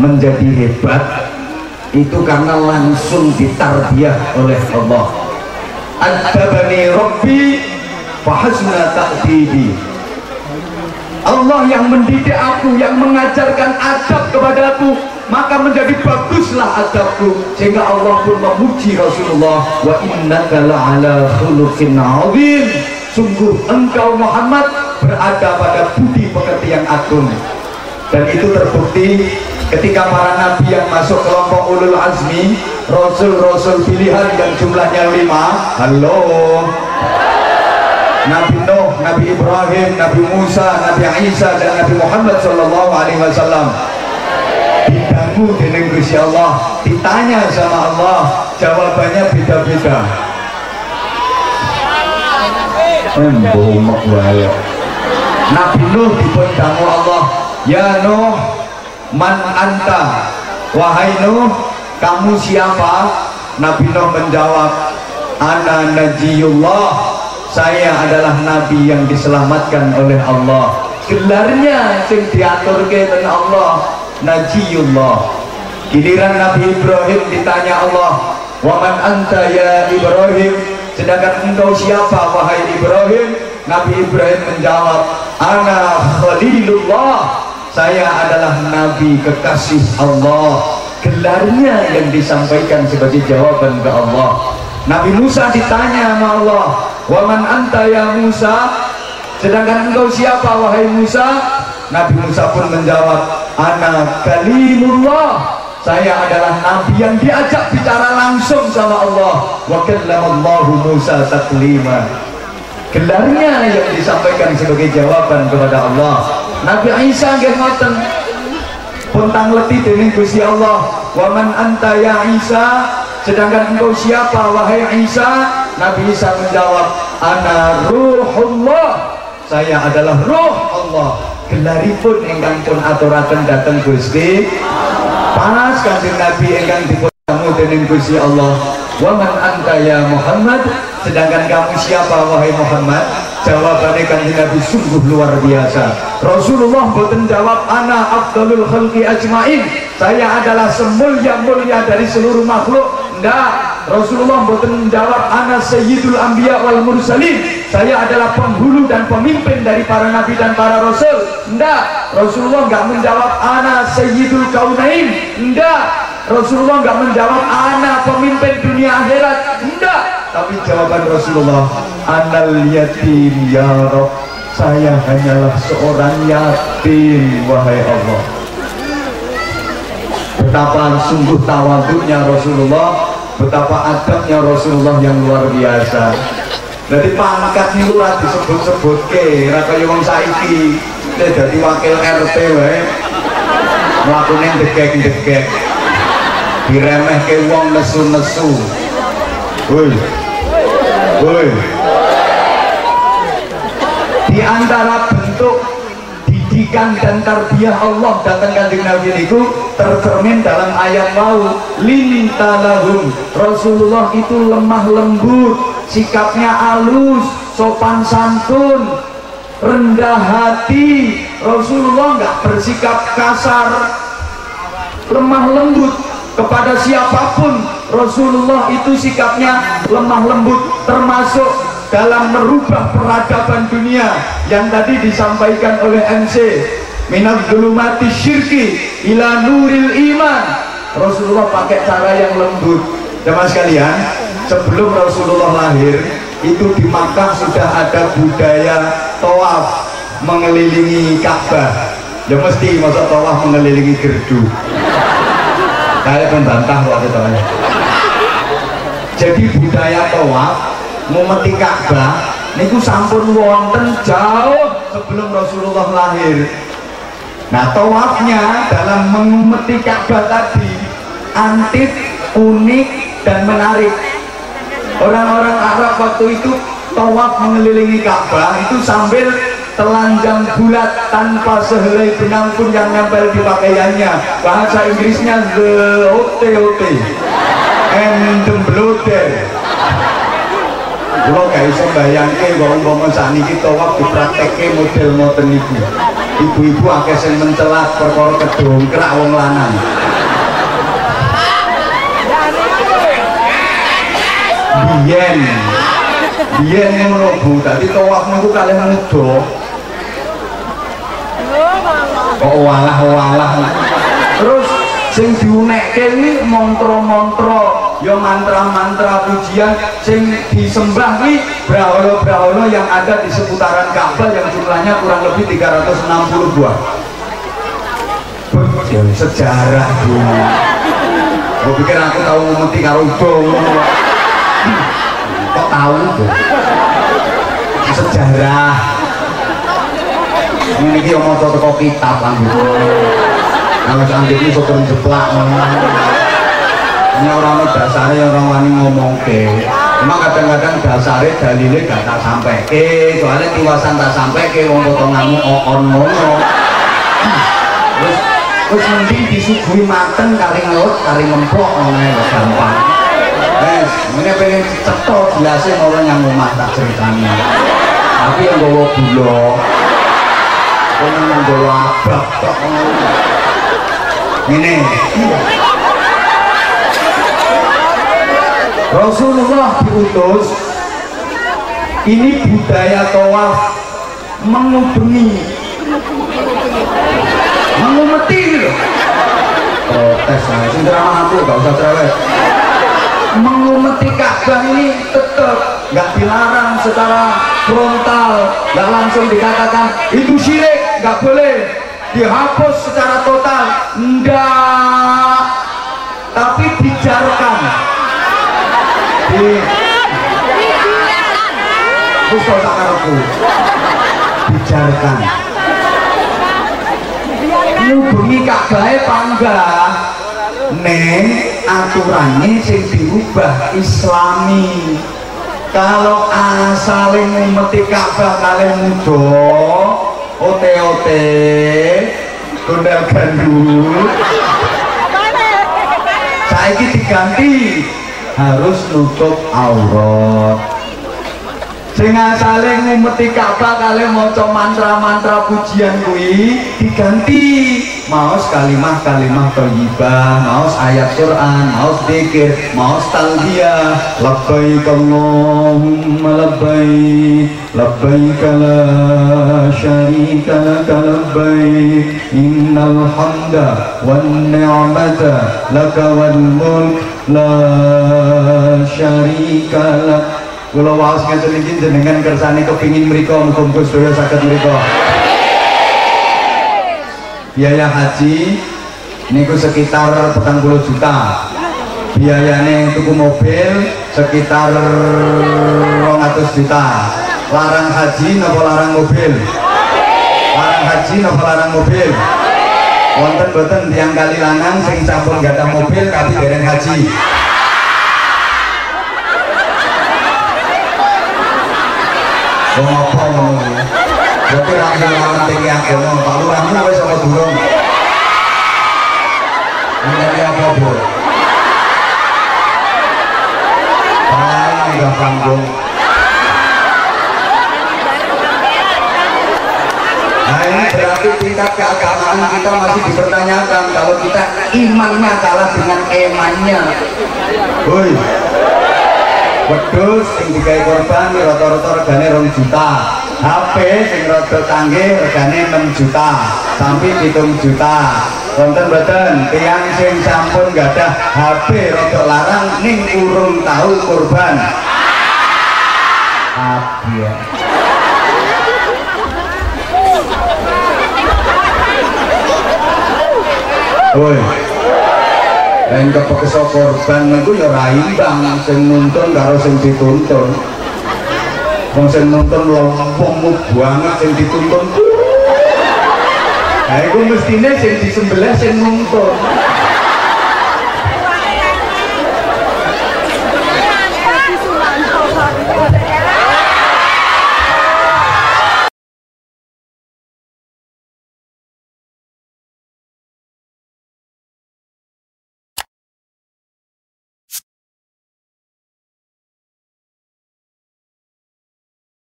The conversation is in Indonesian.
menjadi hebat itu karena langsung ditarbiyah oleh Allah. Adabani Rabbi fahasna ta'dibi Allah yang mendidik aku yang mengajarkan adab kepadaku maka menjadi baguslah adabku. Sehingga Allah pun memuji Rasulullah wa innaka la'ala khuluqin azim. Sungguh engkau Muhammad berada pada budi pekerti yang agung. Dan itu terbukti ketika para nabi yang masuk kelompok ulul azmi rasul-rasul pilihan yang jumlahnya lima halo. Nabi Nuh, Nabi Ibrahim, Nabi Musa, Nabi Isa dan Nabi Muhammad Sallallahu Alaihi Wasallam. Didangu dengan Gusti Allah ditanya sama Allah jawabannya beda-beda. Embomak wae Nabi Nuh dipun Allah ya Nuh man anta. Wahai Nuh kamu siapa? Nabi Nuh menjawab ana najiyullah saya adalah nabi yang diselamatkan oleh Allah. Gelarnya yang diatur ke Allah najiyullah giliran Nabi Ibrahim ditanya Allah waman anta ya Ibrahim? Sedangkan engkau siapa wahai Ibrahim? Nabi Ibrahim menjawab ana khalilullah saya adalah nabi kekasih Allah. Gelarnya yang disampaikan sebagai jawaban ke Allah. Nabi Musa ditanya sama Allah Waman anta ya Musa? Sedangkan engkau siapa wahai Musa? Nabi Musa pun menjawab Ana kalimullah. Saya adalah Nabi yang diajak bicara langsung sama Allah. Wa kallamallahu Musa taklima. Gelarnya yang disampaikan sebagai jawaban kepada Allah Nabi Isa nggih ngoten. Pontang letih dengan Gusti Allah Waman anta ya Isa? Sedangkan engkau siapa wahai Isa? Nabi Isa menjawab Ana ruhullah. Saya adalah ruh Allah. Gelaripun engkang pun aturaken datang Gusti. Panas kanjeng Nabi engkang diputamu dengan Gusti Allah. Waman anta ya Muhammad? Sedangkan kamu siapa wahai Muhammad? Jawabannya kanjeng Nabi sungguh luar biasa Rasulullah boten jawab Ana afdalul khalqi ajmain. Saya adalah semulia-mulia dari seluruh makhluk. Enggak. Rasulullah boten menjawab Ana sayyidul anbiya wal mursalin. Saya adalah penghulu dan pemimpin dari para nabi dan para rasul. Enggak. Rasulullah enggak menjawab Ana sayyidul kaunain. Enggak. Rasulullah enggak menjawab Ana pemimpin dunia akhirat. Enggak. Tapi jawaban Rasulullah Anal yatim ya Rob Saya hanyalah seorang yatim Wahai Allah. Betapa sungguh tawaduknya Rasulullah betapa adabnya Rasulullah yang luar biasa. Jadi pangkat ini lu disebut-sebut ke raka yang saiki. Dia jadi wakil RT wae. Melakukan degek-degek diremeh ke uang nesu-nesu woi. Woi di antara bentuk didikan dan tarbiyah Allah datang kanjeng Nabi itu tercermin dalam ayat mau lintalahum Rasulullah itu lemah lembut sikapnya halus sopan santun rendah hati. Rasulullah nggak bersikap kasar lemah lembut kepada siapa pun. Rasulullah itu sikapnya lemah lembut termasuk dalam merubah peradaban dunia yang tadi disampaikan oleh MC minat mati syirki ila nuril iman. Rasulullah pakai cara yang lembut. Teman sekalian sebelum Rasulullah lahir itu di Makkah sudah ada budaya tawaf mengelilingi Ka'bah. Ya mesti masa tawaf mengelilingi gerdu. Kayak membantah waktu itu. Jadi budaya tawaf memeti Ka'bah niku sampun wonten jauh sebelum Rasulullah lahir. Nah tawafnya dalam memeti Ka'bah tadi antik unik dan menarik. Orang-orang Arab waktu itu tawaf mengelilingi Ka'bah itu sambil telanjang bulat tanpa sehelai benang pun yang nempel di pakaiannya. Bahasa Inggrisnya the OTOT and the bloated kalau gak bisa bayangke bahwa umpama ini tawaf dipraktekke model ngoten niku. Ibu-ibu akeh sing mencelat perkara kedongkrak wong lanang. Biyen. Biyen ngono Bu dadi tawaf niku kalih muda kok walah-walah terus sing diunekke ini mantra-mantra ya mantra-mantra pujian sing disembah ini brahola-brahola yang ada di seputaran Ka'bah yang jumlahnya kurang lebih 360 buah. Sejarah bu. Gue pikir aku tahu ngerti karo dong kok tahu tuh sejarah. Ini dia mau toko kitab kan kalau cantik ini sotor jeplak ini orang dasarnya orang wani ngomong ke cuma kadang-kadang dasarnya dalilnya gak tak sampai ke soalnya tiwasan tak sampai ke wong potonganmu on ngono. Terus terus mending disuguhi mateng kali ngelot kali ngemplok ngono gampang. Wes, ini pengen cetok jelasin orang yang rumah tak ceritanya. Tapi yang bawa gula, pengen membawa abak tok. Ini. Rasulullah diutus. Ini budaya tawaf mengubengi. Mengumeti protes nah sing ceramah aku gak usah cerewet. Mengumeti Ka'bah ini tetap nggak dilarang secara frontal. Nggak langsung dikatakan itu syirik nggak boleh. Dihapus secara total di Kusau sakarku bijarkan ngubungi Ka'bah panggah neng aturannya sing diubah islami. Kalau asalnya ngumeti Ka'bah kalian mudo ote-ote kundal gandul. Saiki diganti harus nutup aurat sing asale ngumeti Ka'bah kali maca mantra-mantra pujian kuwi diganti. Maos kalimah-kalimah thayyibah maos ayat Quran maos zikir maos talbiyah labbaik Allahumma labbaik labbaik la syarika laka labbaik. Innal hamda wan ni'mata laka wal mulk la syarika lak Kula waos ngeten iki jenengan kersane kepingin mriku muga-muga sedaya saged mriku. Biaya haji niku sekitar 40 juta. Biayane tuku mobil sekitar 200 juta. Larang haji napa larang mobil? Larang haji napa larang mobil? Wonten boten tiang kali lanang sing sampun gadah mobil tapi dereng haji. Wong apa ngono ya? Berarti ra sing penting agama, Pak Lurahmu wis apa durung? Ini apa, Bu? Ah, enggak panggung. Nah ini berarti tingkat keagamaan kita masih dipertanyakan kalau kita imannya kalah dengan emannya. Woi, wedhus sing digawe korban rata-rata regane 2 juta. HP sing rada canggih regane 6 juta. Sampai 7 juta. Wonten mboten? Tiyang sing sampun gadah HP rada larang ning urung tahu korban. Abia. Woi, dan kepeksa korban itu ya raimbang sing nuntun karo sing dituntun. Sing nuntun lompong banget sing dituntun. Nah itu mestinya sing disembelih sing nuntun